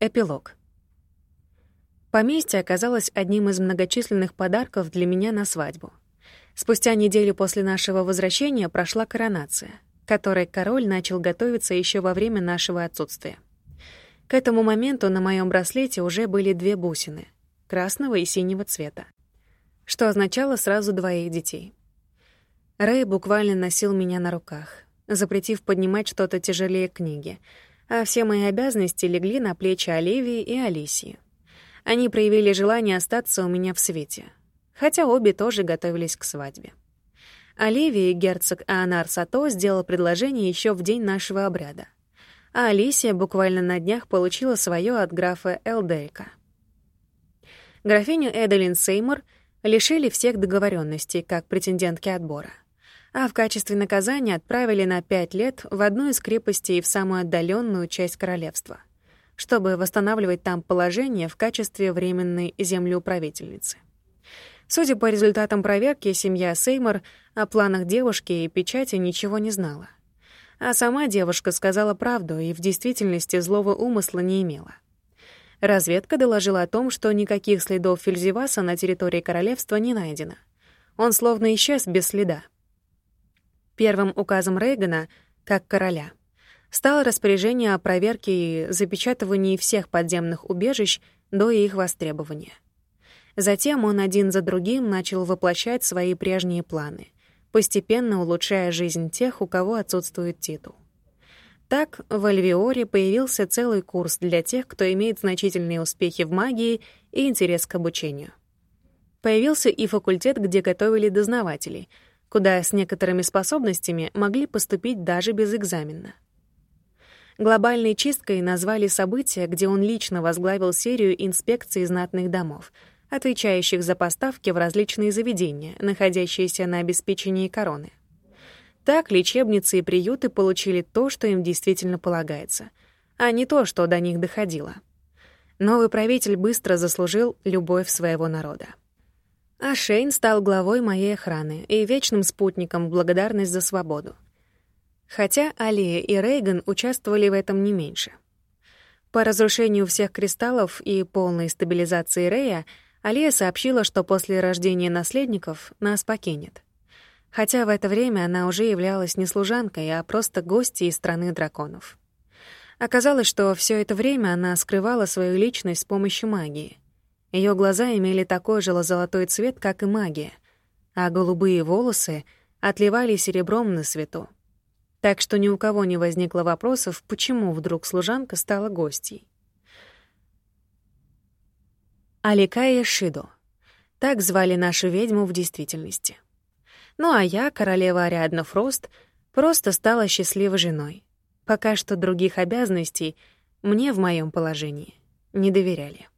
Эпилог. Поместье оказалось одним из многочисленных подарков для меня на свадьбу. Спустя неделю после нашего возвращения прошла коронация, которой король начал готовиться еще во время нашего отсутствия. К этому моменту на моем браслете уже были две бусины — красного и синего цвета, что означало сразу двоих детей. Рэй буквально носил меня на руках, запретив поднимать что-то тяжелее книги — а все мои обязанности легли на плечи Оливии и Алисии. Они проявили желание остаться у меня в свете, хотя обе тоже готовились к свадьбе. Оливии герцог Аонар Сато сделал предложение еще в день нашего обряда, а Алисия буквально на днях получила свое от графа Элдейка. Графиню Эделин Сеймур лишили всех договоренностей как претендентки отбора — а в качестве наказания отправили на пять лет в одну из крепостей в самую отдаленную часть королевства, чтобы восстанавливать там положение в качестве временной землеуправительницы. Судя по результатам проверки, семья Сеймор о планах девушки и печати ничего не знала. А сама девушка сказала правду и в действительности злого умысла не имела. Разведка доложила о том, что никаких следов Фельзеваса на территории королевства не найдено. Он словно исчез без следа. Первым указом Рейгана, как короля, стало распоряжение о проверке и запечатывании всех подземных убежищ до их востребования. Затем он один за другим начал воплощать свои прежние планы, постепенно улучшая жизнь тех, у кого отсутствует титул. Так в Альвиоре появился целый курс для тех, кто имеет значительные успехи в магии и интерес к обучению. Появился и факультет, где готовили дознавателей — куда с некоторыми способностями могли поступить даже без экзамена. Глобальной чисткой назвали событие, где он лично возглавил серию инспекций знатных домов, отвечающих за поставки в различные заведения, находящиеся на обеспечении короны. Так лечебницы и приюты получили то, что им действительно полагается, а не то, что до них доходило. Новый правитель быстро заслужил любовь своего народа. А Шейн стал главой моей охраны и вечным спутником в благодарность за свободу. Хотя Алия и Рейган участвовали в этом не меньше. По разрушению всех кристаллов и полной стабилизации Рея, Алия сообщила, что после рождения наследников нас покинет. Хотя в это время она уже являлась не служанкой, а просто гостьей из страны драконов. Оказалось, что все это время она скрывала свою личность с помощью магии — ее глаза имели такой же золотой цвет, как и магия, а голубые волосы отливали серебром на свету. Так что ни у кого не возникло вопросов, почему вдруг служанка стала гостьей. Аликая Шидо. Так звали нашу ведьму в действительности. Ну а я, королева Ариадна Фрост, просто стала счастливой женой. Пока что других обязанностей мне в моем положении не доверяли.